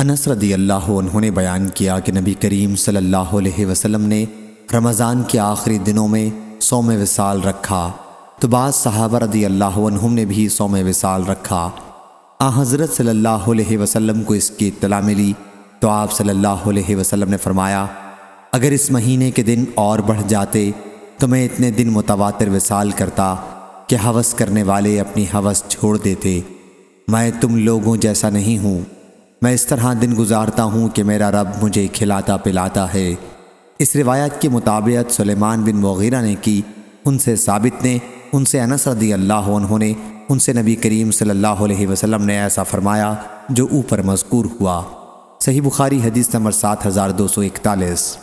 انس رضی اللہ عنہ نے بیان کیا کہ نبی کریم صلی اللہ علیہ وسلم نے رمضان کے آخری دنوں میں سوم وصال رکھا۔ تو بعض صحابہ رضی اللہ عنہم نے بھی سوم وصال رکھا۔ آ حضرت صلی اللہ علیہ وسلم کو اس کی اطلاع ملی تو آپ صلی اللہ علیہ وسلم نے فرمایا، اگر اس مہینے کے دن اور بڑھ جاتے تو میں اتنے دن متواتر وصال کرتا کہ حوث کرنے والے اپنی حوث چھوڑ دیتے۔ میں تم لوگوں جیسا نہیں ہوں۔ میں اس طرح دن گزارتا ہوں کہ میرا رب مجھے کھلاتا پلاتا ہے۔ اس روایت کے مطابعت سلیمان بن مغیرہ نے کی، ان سے ثابت نے، ان سے انس رضی اللہ عنہ نے، ان سے نبی کریم صلی اللہ علیہ وسلم نے ایسا فرمایا جو اوپر مذکور ہوا۔ صحیح بخاری حدیث نمبر سات ہزار دو سو اکتالیس۔